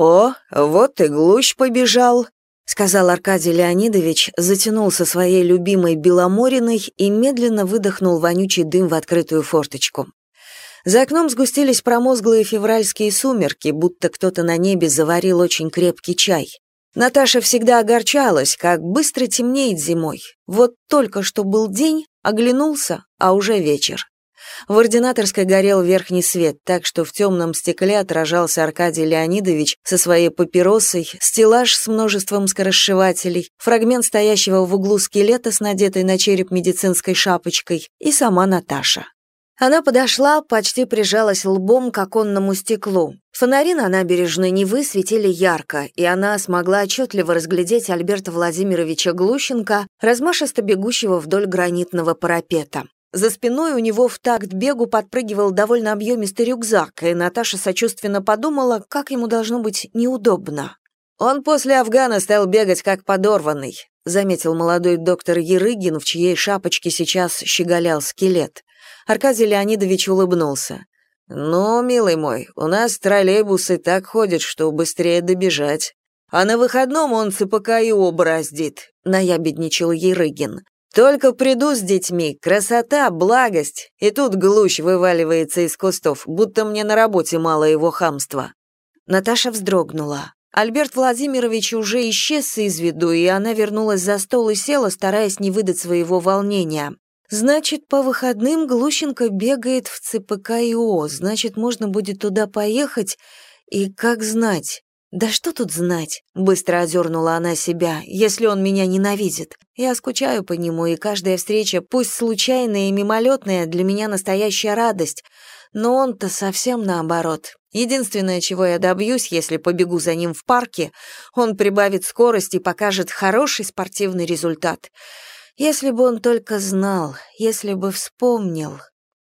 «О, вот и глущ побежал», — сказал Аркадий Леонидович, затянулся своей любимой Беломориной и медленно выдохнул вонючий дым в открытую форточку. За окном сгустились промозглые февральские сумерки, будто кто-то на небе заварил очень крепкий чай. Наташа всегда огорчалась, как быстро темнеет зимой. Вот только что был день, оглянулся, а уже вечер. В ординаторской горел верхний свет, так что в темном стекле отражался Аркадий Леонидович со своей папиросой, стеллаж с множеством скоросшивателей, фрагмент стоящего в углу скелета с надетой на череп медицинской шапочкой и сама Наташа. Она подошла, почти прижалась лбом к оконному стеклу. Фонари на набережной Невы светили ярко, и она смогла отчетливо разглядеть Альберта Владимировича Глущенко, размашисто бегущего вдоль гранитного парапета. За спиной у него в такт бегу подпрыгивал довольно объемистый рюкзак, и Наташа сочувственно подумала, как ему должно быть неудобно. «Он после Афгана стал бегать как подорванный», заметил молодой доктор Ерыгин, в чьей шапочке сейчас щеголял скелет. Аркадий Леонидович улыбнулся. «Ну, милый мой, у нас троллейбусы так ходят, что быстрее добежать. А на выходном он ЦПК и образдит», — наябедничал Ерыгин. «Только приду с детьми, красота, благость, и тут глущ вываливается из кустов, будто мне на работе мало его хамства». Наташа вздрогнула. Альберт Владимирович уже исчез из виду, и она вернулась за стол и села, стараясь не выдать своего волнения. Значит, по выходным Глущенко бегает в ЦПК ИО, значит, можно будет туда поехать и как знать. Да что тут знать? Быстро озернула она себя, если он меня ненавидит. Я скучаю по нему, и каждая встреча, пусть случайная и мимолетная, для меня настоящая радость. Но он-то совсем наоборот. Единственное, чего я добьюсь, если побегу за ним в парке, он прибавит скорость и покажет хороший спортивный результат. Если бы он только знал, если бы вспомнил.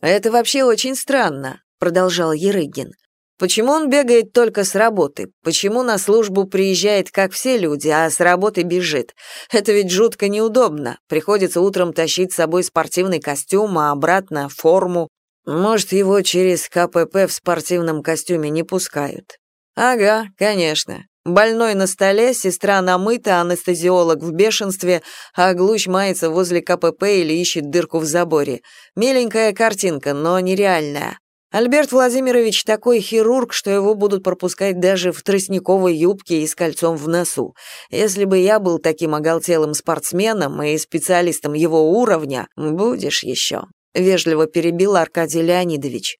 Это вообще очень странно, продолжал Ерыгин. Почему он бегает только с работы? Почему на службу приезжает, как все люди, а с работы бежит? Это ведь жутко неудобно. Приходится утром тащить с собой спортивный костюм, а обратно форму. Может, его через КПП в спортивном костюме не пускают? Ага, конечно. Больной на столе, сестра намыта, анестезиолог в бешенстве, а глущ мается возле КПП или ищет дырку в заборе. Миленькая картинка, но нереальная. Альберт Владимирович такой хирург, что его будут пропускать даже в тростниковой юбке и с кольцом в носу. Если бы я был таким оголтелым спортсменом и специалистом его уровня, будешь еще. — вежливо перебил Аркадий Леонидович.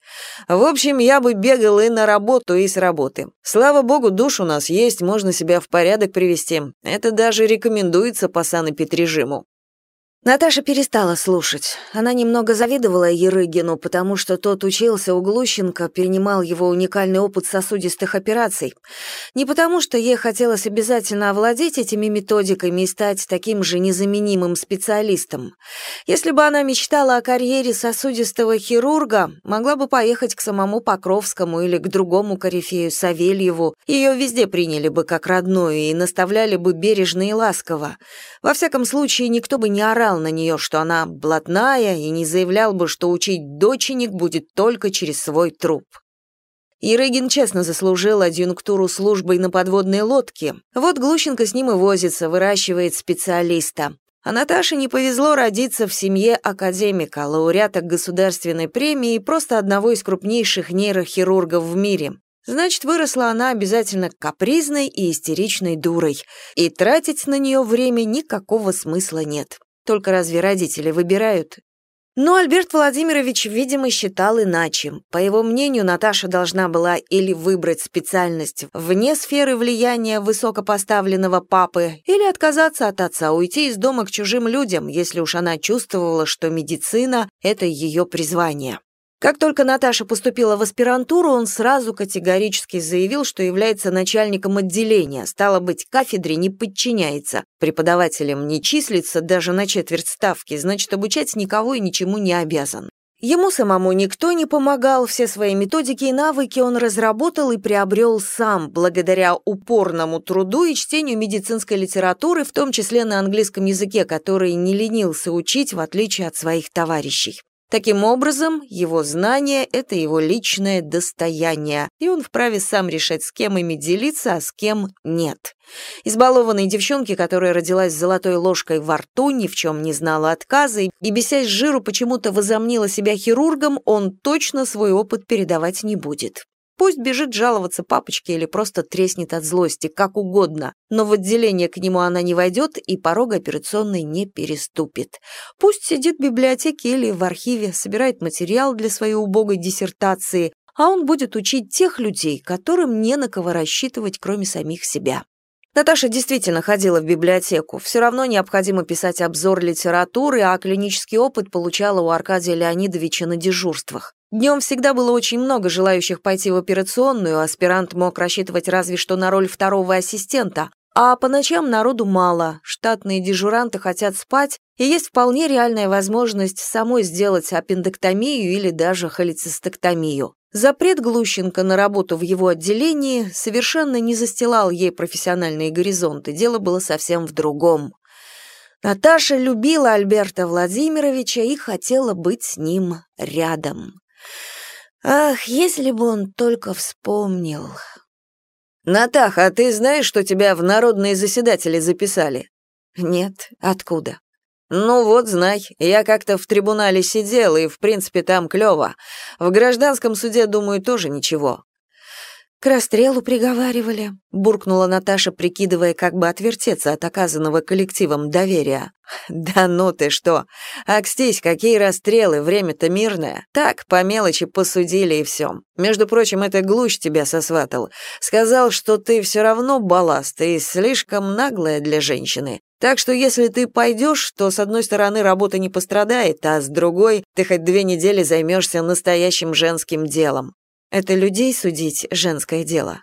«В общем, я бы бегал и на работу, и с работы. Слава богу, душ у нас есть, можно себя в порядок привести. Это даже рекомендуется по санэпидрежиму. Наташа перестала слушать. Она немного завидовала Ерыгину, потому что тот учился у Глущенко, перенимал его уникальный опыт сосудистых операций. Не потому, что ей хотелось обязательно овладеть этими методиками и стать таким же незаменимым специалистом. Если бы она мечтала о карьере сосудистого хирурга, могла бы поехать к самому Покровскому или к другому корифею Савельеву. Ее везде приняли бы как родную и наставляли бы бережно и ласково. Во всяком случае, никто бы не орал намекал на нее, что она блатная, и не заявлял бы, что учить доченик будет только через свой труп. Ирыгин честно заслужил адъюнктуру службой на подводной лодке. Вот Глущенко с ним и возится, выращивает специалиста. А Наташе не повезло родиться в семье академика, лауреата государственной премии и просто одного из крупнейших нейрохирургов в мире. Значит, выросла она обязательно капризной и истеричной дурой, и тратить на нее время никакого смысла нет. Только разве родители выбирают? Но Альберт Владимирович, видимо, считал иначе. По его мнению, Наташа должна была или выбрать специальность вне сферы влияния высокопоставленного папы, или отказаться от отца, уйти из дома к чужим людям, если уж она чувствовала, что медицина — это ее призвание. Как только Наташа поступила в аспирантуру, он сразу категорически заявил, что является начальником отделения, стало быть, кафедре не подчиняется, преподавателем не числится даже на четверть ставки, значит, обучать никого и ничему не обязан. Ему самому никто не помогал, все свои методики и навыки он разработал и приобрел сам, благодаря упорному труду и чтению медицинской литературы, в том числе на английском языке, который не ленился учить, в отличие от своих товарищей. Таким образом, его знание — это его личное достояние, и он вправе сам решать, с кем ими делиться, а с кем нет. Избалованной девчонке, которая родилась с золотой ложкой во рту, ни в чем не знала отказа и, бесясь жиру, почему-то возомнила себя хирургом, он точно свой опыт передавать не будет. Пусть бежит жаловаться папочке или просто треснет от злости, как угодно, но в отделение к нему она не войдет и порога операционной не переступит. Пусть сидит в библиотеке или в архиве, собирает материал для своей убогой диссертации, а он будет учить тех людей, которым не на кого рассчитывать, кроме самих себя. Наташа действительно ходила в библиотеку. Все равно необходимо писать обзор литературы, а клинический опыт получала у Аркадия Леонидовича на дежурствах. Днем всегда было очень много желающих пойти в операционную, аспирант мог рассчитывать разве что на роль второго ассистента, а по ночам народу мало, штатные дежуранты хотят спать, и есть вполне реальная возможность самой сделать аппендэктомию или даже холецистектомию. Запрет Глущенко на работу в его отделении совершенно не застилал ей профессиональные горизонты, дело было совсем в другом. Наташа любила Альберта Владимировича и хотела быть с ним рядом. Ах, если бы он только вспомнил. «Натаха, а ты знаешь, что тебя в народные заседатели записали?» «Нет, откуда?» «Ну вот, знай, я как-то в трибунале сидел, и, в принципе, там клёво. В гражданском суде, думаю, тоже ничего. «К расстрелу приговаривали», — буркнула Наташа, прикидывая, как бы отвертеться от оказанного коллективом доверия. «Да ну ты что! Акстись, какие расстрелы, время-то мирное. Так, по мелочи посудили и все. Между прочим, это глущ тебя сосватал. Сказал, что ты все равно балласт и слишком наглая для женщины. Так что если ты пойдешь, то с одной стороны работа не пострадает, а с другой ты хоть две недели займешься настоящим женским делом. Это людей судить — женское дело.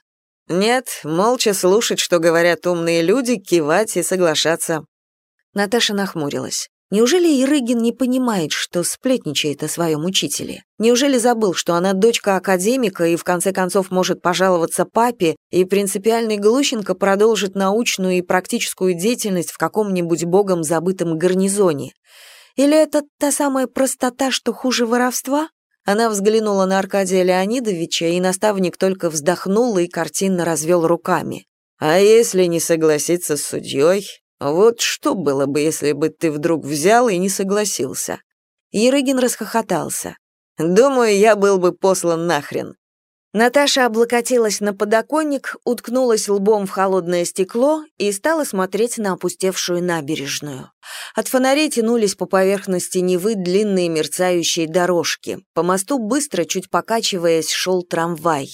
Нет, молча слушать, что говорят умные люди, кивать и соглашаться. Наташа нахмурилась. Неужели Ирыгин не понимает, что сплетничает о своем учителе? Неужели забыл, что она дочка академика и в конце концов может пожаловаться папе, и принципиальный Глущенко продолжит научную и практическую деятельность в каком-нибудь богом забытом гарнизоне? Или это та самая простота, что хуже воровства? Она взглянула на Аркадия Леонидовича, и наставник только вздохнул и картинно развел руками. «А если не согласиться с судьей? Вот что было бы, если бы ты вдруг взял и не согласился?» Ерыгин расхохотался. «Думаю, я был бы послан нахрен. Наташа облокотилась на подоконник, уткнулась лбом в холодное стекло и стала смотреть на опустевшую набережную. От фонарей тянулись по поверхности Невы длинные мерцающие дорожки. По мосту быстро, чуть покачиваясь, шел трамвай.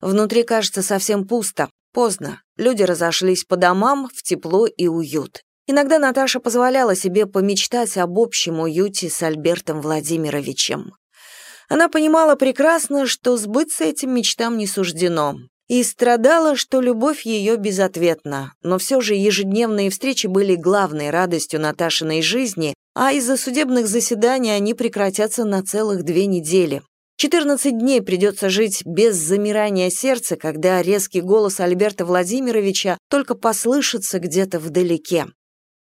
Внутри, кажется, совсем пусто. Поздно. Люди разошлись по домам в тепло и уют. Иногда Наташа позволяла себе помечтать об общем уюте с Альбертом Владимировичем. Она понимала прекрасно, что сбыться этим мечтам не суждено, и страдала, что любовь ее безответна, но все же ежедневные встречи были главной радостью Наташиной жизни, а из-за судебных заседаний они прекратятся на целых две недели. 14 дней придется жить без замирания сердца, когда резкий голос Альберта Владимировича только послышится где-то вдалеке.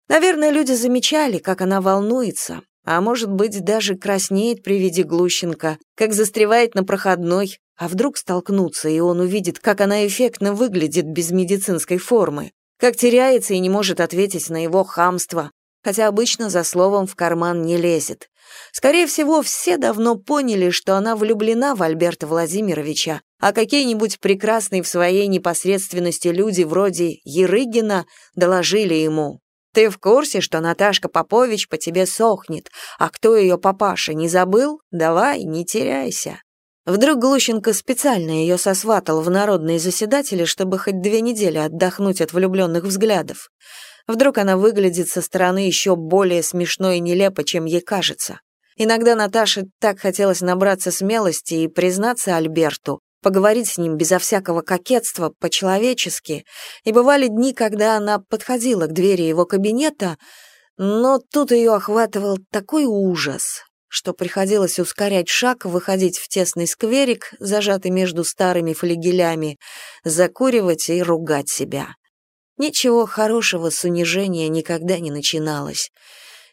Наверное, люди замечали, как она волнуется, а может быть, даже краснеет при виде Глущенко, как застревает на проходной, а вдруг столкнутся, и он увидит, как она эффектно выглядит без медицинской формы, как теряется и не может ответить на его хамство, хотя обычно за словом в карман не лезет. Скорее всего, все давно поняли, что она влюблена в Альберта Владимировича, а какие-нибудь прекрасные в своей непосредственности люди вроде Ерыгина доложили ему. Ты в курсе, что Наташка Попович по тебе сохнет, а кто ее папаша, не забыл? Давай, не теряйся». Вдруг Глущенко специально ее сосватал в народные заседатели, чтобы хоть две недели отдохнуть от влюбленных взглядов. Вдруг она выглядит со стороны еще более смешно и нелепо, чем ей кажется. Иногда Наташе так хотелось набраться смелости и признаться Альберту, поговорить с ним безо всякого кокетства, по-человечески, и бывали дни, когда она подходила к двери его кабинета, но тут ее охватывал такой ужас, что приходилось ускорять шаг, выходить в тесный скверик, зажатый между старыми флигелями, закуривать и ругать себя. Ничего хорошего с унижения никогда не начиналось.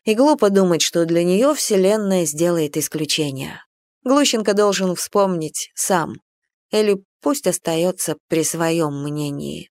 И глупо думать, что для нее Вселенная сделает исключение. Глущенко должен вспомнить сам. Или пусть остается при своем мнении.